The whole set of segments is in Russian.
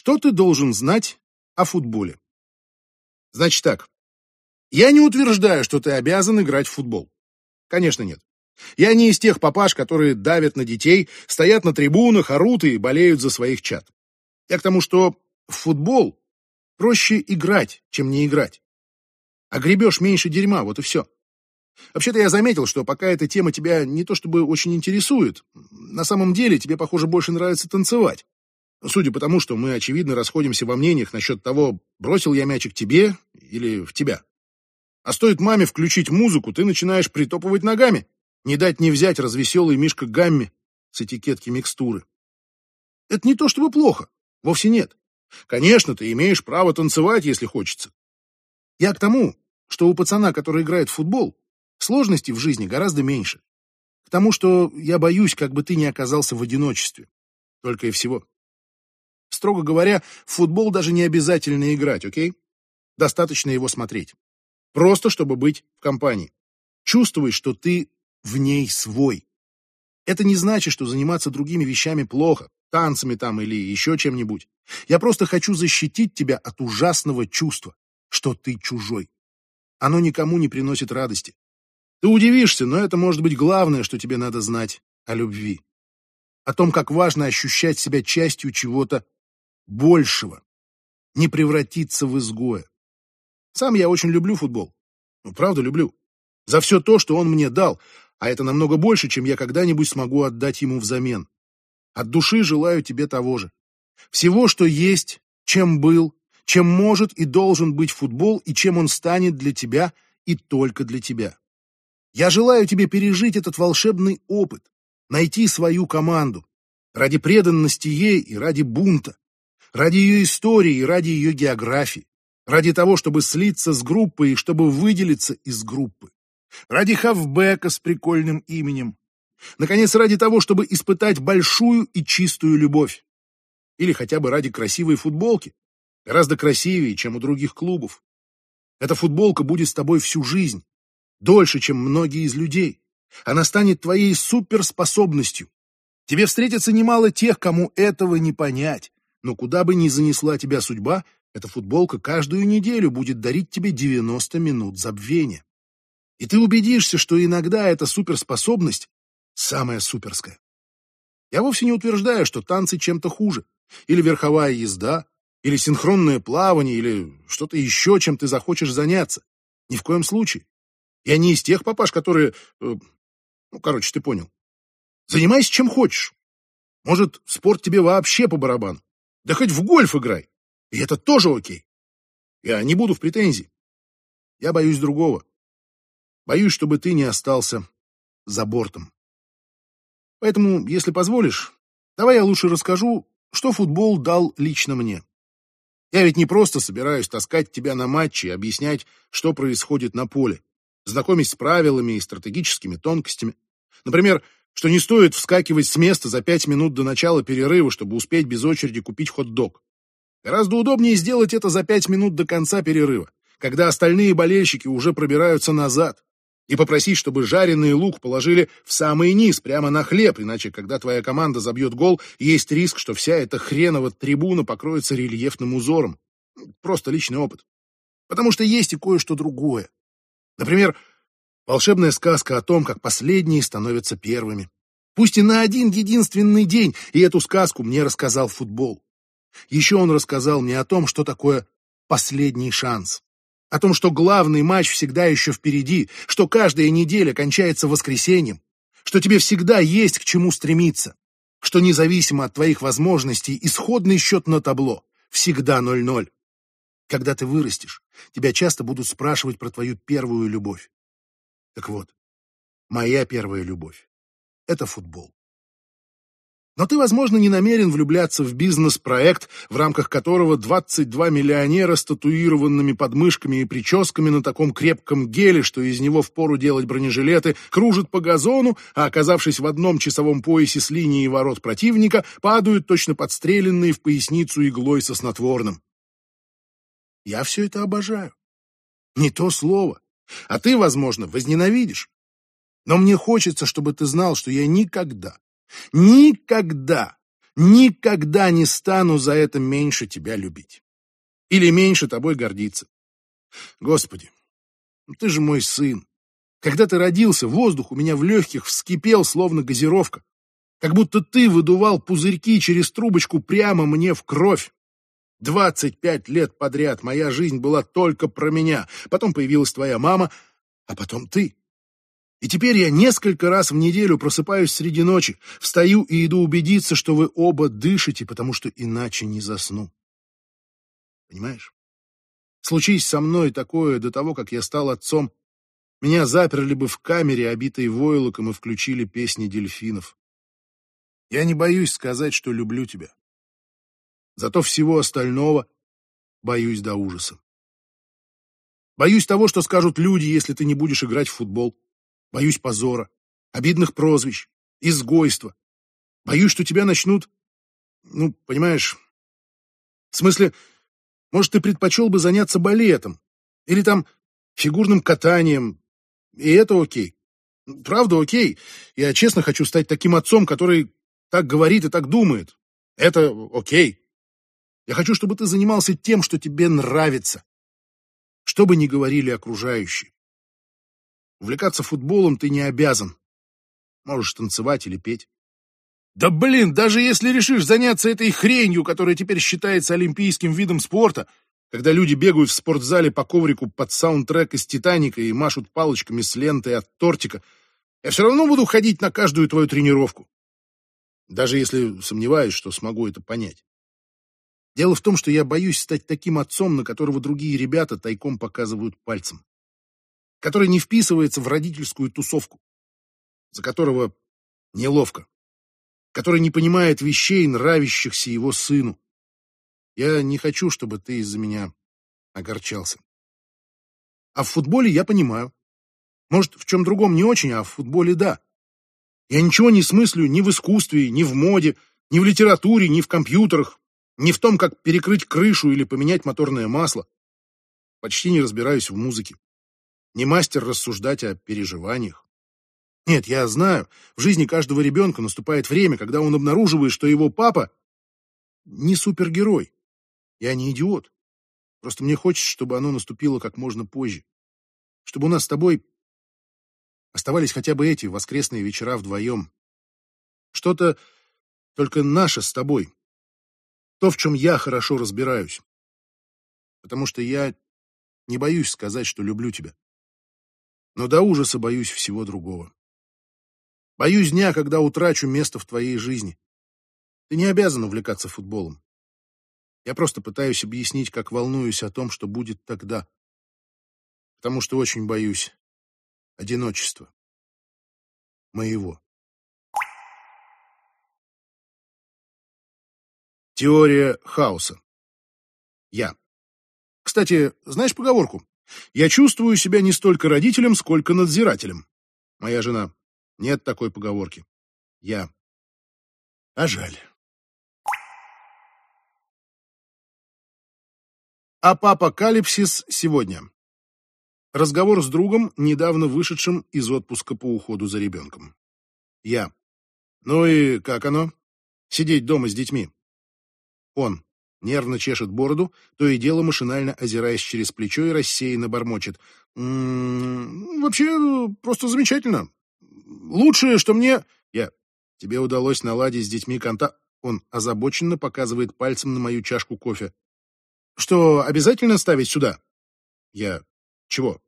Что ты должен знать о футболе? Значит так. Я не утверждаю, что ты обязан играть в футбол. Конечно, нет. Я не из тех папаш, которые давят на детей, стоят на трибунах, орут и болеют за своих чад. Я к тому, что в футбол проще играть, чем не играть. А гребешь меньше дерьма, вот и все. Вообще-то я заметил, что пока эта тема тебя не то чтобы очень интересует, на самом деле тебе, похоже, больше нравится танцевать. Судя по тому, что мы, очевидно, расходимся во мнениях насчет того, бросил я мячик тебе или в тебя. А стоит маме включить музыку, ты начинаешь притопывать ногами. Не дать не взять развеселый Мишка Гамми с этикетки микстуры. Это не то чтобы плохо, вовсе нет. Конечно, ты имеешь право танцевать, если хочется. Я к тому, что у пацана, который играет в футбол, сложностей в жизни гораздо меньше. К тому, что я боюсь, как бы ты не оказался в одиночестве. Только и всего. Строго говоря, в футбол даже не обязательно играть, окей? Достаточно его смотреть. Просто чтобы быть в компании. Чувствовать, что ты в ней свой. Это не значит, что заниматься другими вещами плохо, танцами там или еще чем-нибудь. Я просто хочу защитить тебя от ужасного чувства, что ты чужой. Оно никому не приносит радости. Ты удивишься, но это может быть главное, что тебе надо знать о любви. О том, как важно ощущать себя частью чего-то большего. Не превратиться в изгоя. Сам я очень люблю футбол. Ну, правда, люблю. За все то, что он мне дал, а это намного больше, чем я когда-нибудь смогу отдать ему взамен. От души желаю тебе того же. Всего, что есть, чем был, чем может и должен быть футбол, и чем он станет для тебя и только для тебя. Я желаю тебе пережить этот волшебный опыт, найти свою команду, ради преданности ей и ради бунта, ради ее истории ради ее географии, ради того, чтобы слиться с группой и чтобы выделиться из группы ради хавбека с прикольным именем, наконец, ради того, чтобы испытать большую и чистую любовь. Или хотя бы ради красивой футболки, гораздо красивее, чем у других клубов. Эта футболка будет с тобой всю жизнь, дольше, чем многие из людей. Она станет твоей суперспособностью. Тебе встретится немало тех, кому этого не понять, но куда бы ни занесла тебя судьба, эта футболка каждую неделю будет дарить тебе 90 минут забвения. И ты убедишься, что иногда эта суперспособность самая суперская. Я вовсе не утверждаю, что танцы чем-то хуже, или верховая езда, или синхронное плавание, или что-то еще, чем ты захочешь заняться. Ни в коем случае. Я не из тех папаш, которые... Э, ну, короче, ты понял. Занимайся чем хочешь. Может, спорт тебе вообще по барабану. Да хоть в гольф играй. И это тоже окей. Я не буду в претензии. Я боюсь другого. Боюсь, чтобы ты не остался за бортом. Поэтому, если позволишь, давай я лучше расскажу, что футбол дал лично мне. Я ведь не просто собираюсь таскать тебя на матчи и объяснять, что происходит на поле, знакомить с правилами и стратегическими тонкостями. Например, что не стоит вскакивать с места за пять минут до начала перерыва, чтобы успеть без очереди купить хот-дог. Гораздо удобнее сделать это за пять минут до конца перерыва, когда остальные болельщики уже пробираются назад, и попросить, чтобы жареный лук положили в самый низ, прямо на хлеб, иначе, когда твоя команда забьет гол, есть риск, что вся эта хренова трибуна покроется рельефным узором. Просто личный опыт. Потому что есть и кое-что другое. Например, волшебная сказка о том, как последние становятся первыми. Пусть и на один единственный день, и эту сказку мне рассказал футбол. Еще он рассказал мне о том, что такое последний шанс о том, что главный матч всегда еще впереди, что каждая неделя кончается воскресеньем, что тебе всегда есть к чему стремиться, что независимо от твоих возможностей исходный счет на табло всегда 0-0. Когда ты вырастешь, тебя часто будут спрашивать про твою первую любовь. Так вот, моя первая любовь — это футбол. Но ты, возможно, не намерен влюбляться в бизнес-проект, в рамках которого 22 миллионера с татуированными подмышками и прическами на таком крепком геле, что из него впору делать бронежилеты, кружат по газону, а, оказавшись в одном часовом поясе с линией ворот противника, падают точно подстреленные в поясницу иглой со снотворным. Я все это обожаю. Не то слово. А ты, возможно, возненавидишь. Но мне хочется, чтобы ты знал, что я никогда, Никогда никогда не стану за это меньше тебя любить. Или меньше тобой гордиться. Господи, ну ты же мой сын. Когда ты родился, воздух у меня в легких вскипел, словно газировка. Как будто ты выдувал пузырьки через трубочку прямо мне в кровь. Двадцать пять лет подряд моя жизнь была только про меня. Потом появилась твоя мама, а потом ты. И теперь я несколько раз в неделю просыпаюсь среди ночи, встаю и иду убедиться, что вы оба дышите, потому что иначе не засну. Понимаешь? Случись со мной такое до того, как я стал отцом, меня заперли бы в камере, обитой войлоком, и включили песни дельфинов. Я не боюсь сказать, что люблю тебя. Зато всего остального боюсь до ужаса. Боюсь того, что скажут люди, если ты не будешь играть в футбол. Боюсь позора, обидных прозвищ, изгойства. Боюсь, что тебя начнут... Ну, понимаешь... В смысле, может, ты предпочел бы заняться балетом или там фигурным катанием, и это окей. Правда, окей. Я честно хочу стать таким отцом, который так говорит и так думает. Это окей. Я хочу, чтобы ты занимался тем, что тебе нравится. Что бы ни говорили окружающие. Увлекаться футболом ты не обязан. Можешь танцевать или петь. Да блин, даже если решишь заняться этой хренью, которая теперь считается олимпийским видом спорта, когда люди бегают в спортзале по коврику под саундтрек из «Титаника» и машут палочками с лентой от тортика, я все равно буду ходить на каждую твою тренировку. Даже если сомневаюсь, что смогу это понять. Дело в том, что я боюсь стать таким отцом, на которого другие ребята тайком показывают пальцем который не вписывается в родительскую тусовку, за которого неловко, который не понимает вещей, нравящихся его сыну. Я не хочу, чтобы ты из-за меня огорчался. А в футболе я понимаю. Может, в чем другом не очень, а в футболе да. Я ничего не смыслю ни в искусстве, ни в моде, ни в литературе, ни в компьютерах, ни в том, как перекрыть крышу или поменять моторное масло. Почти не разбираюсь в музыке не мастер рассуждать о переживаниях. Нет, я знаю, в жизни каждого ребенка наступает время, когда он обнаруживает, что его папа не супергерой. Я не идиот. Просто мне хочется, чтобы оно наступило как можно позже. Чтобы у нас с тобой оставались хотя бы эти воскресные вечера вдвоем. Что-то только наше с тобой. То, в чем я хорошо разбираюсь. Потому что я не боюсь сказать, что люблю тебя но до ужаса боюсь всего другого. Боюсь дня, когда утрачу место в твоей жизни. Ты не обязан увлекаться футболом. Я просто пытаюсь объяснить, как волнуюсь о том, что будет тогда. Потому что очень боюсь одиночества. Моего. Теория хаоса. Я. Кстати, знаешь поговорку? Я чувствую себя не столько родителем, сколько надзирателем. Моя жена. Нет такой поговорки. Я. А жаль. Апокалипсис сегодня. Разговор с другом, недавно вышедшим из отпуска по уходу за ребенком. Я. Ну и как оно? Сидеть дома с детьми. Он нервно чешет бороду, то и дело машинально озираясь через плечо и рассеянно бормочет. «М -м, «Вообще, просто замечательно. Лучшее, что мне...» «Я... Тебе удалось наладить с детьми контакт...» Он озабоченно показывает пальцем на мою чашку кофе. «Что, обязательно ставить сюда?» «Я... Чего?»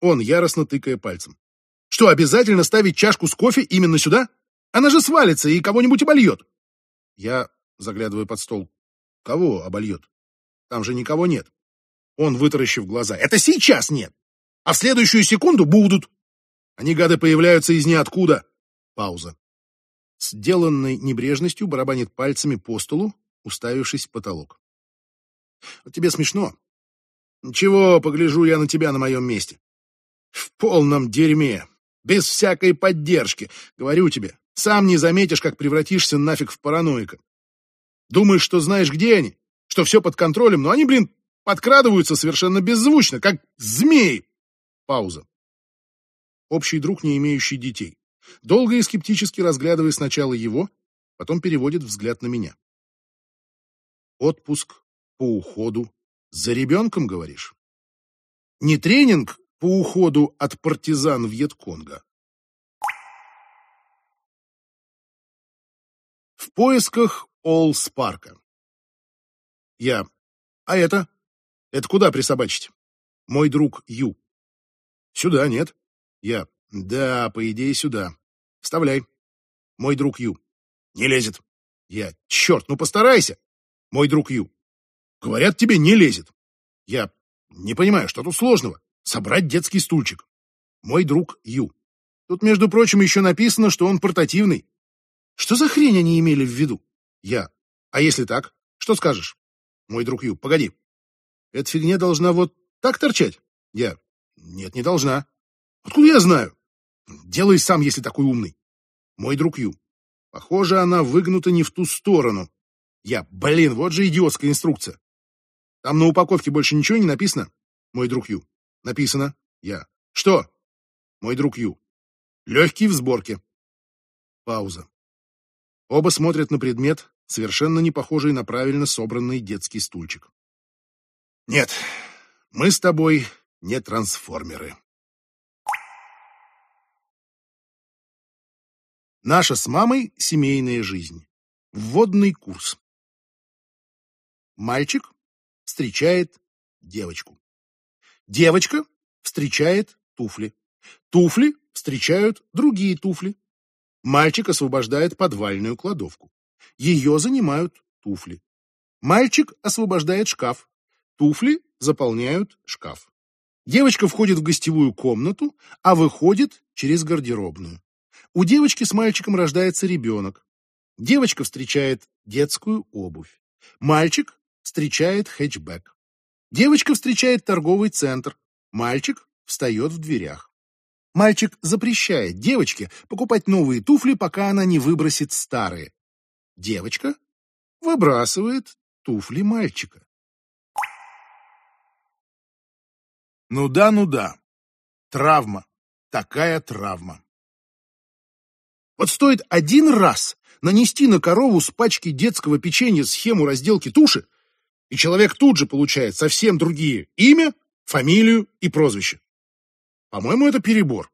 Он, яростно тыкая пальцем. «Что, обязательно ставить чашку с кофе именно сюда? Она же свалится и кого-нибудь обольет!» Я заглядываю под стол. Кого обольет? Там же никого нет. Он, вытаращив глаза. Это сейчас нет. А в следующую секунду будут. Они, гады, появляются из ниоткуда. Пауза. С деланной небрежностью барабанит пальцами по столу, уставившись в потолок. Тебе смешно. Ничего, погляжу я на тебя на моем месте. В полном дерьме. Без всякой поддержки. Говорю тебе, сам не заметишь, как превратишься нафиг в параноика. Думаешь, что знаешь, где они, что все под контролем, но они, блин, подкрадываются совершенно беззвучно, как змеи. Пауза. Общий друг, не имеющий детей. Долго и скептически разглядывая сначала его, потом переводит взгляд на меня. Отпуск по уходу за ребенком, говоришь? Не тренинг по уходу от партизан Вьетконга. В поисках Олс-парка. Я. А это? Это куда присобачить? Мой друг Ю. Сюда, нет? Я. Да, по идее, сюда. Вставляй. Мой друг Ю. Не лезет. Я. Черт, ну постарайся. Мой друг Ю. Говорят, тебе не лезет. Я. Не понимаю, что тут сложного? Собрать детский стульчик. Мой друг Ю. Тут, между прочим, еще написано, что он портативный. Что за хрень они имели в виду? Я. А если так? Что скажешь? Мой друг Ю. Погоди. Эта фигня должна вот так торчать? Я. Нет, не должна. Откуда я знаю? Делай сам, если такой умный. Мой друг Ю. Похоже, она выгнута не в ту сторону. Я. Блин, вот же идиотская инструкция. Там на упаковке больше ничего не написано? Мой друг Ю. Написано. Я. Что? Мой друг Ю. Легкий в сборке. Пауза. Оба смотрят на предмет, совершенно не похожий на правильно собранный детский стульчик. Нет, мы с тобой не трансформеры. Наша с мамой семейная жизнь. Вводный курс. Мальчик встречает девочку. Девочка встречает туфли. Туфли встречают другие туфли. Мальчик освобождает подвальную кладовку. Ее занимают туфли. Мальчик освобождает шкаф. Туфли заполняют шкаф. Девочка входит в гостевую комнату, а выходит через гардеробную. У девочки с мальчиком рождается ребенок. Девочка встречает детскую обувь. Мальчик встречает хэтчбэк. Девочка встречает торговый центр. Мальчик встает в дверях. Мальчик запрещает девочке покупать новые туфли, пока она не выбросит старые. Девочка выбрасывает туфли мальчика. Ну да, ну да. Травма. Такая травма. Вот стоит один раз нанести на корову с пачки детского печенья схему разделки туши, и человек тут же получает совсем другие имя, фамилию и прозвище. По-моему, это перебор.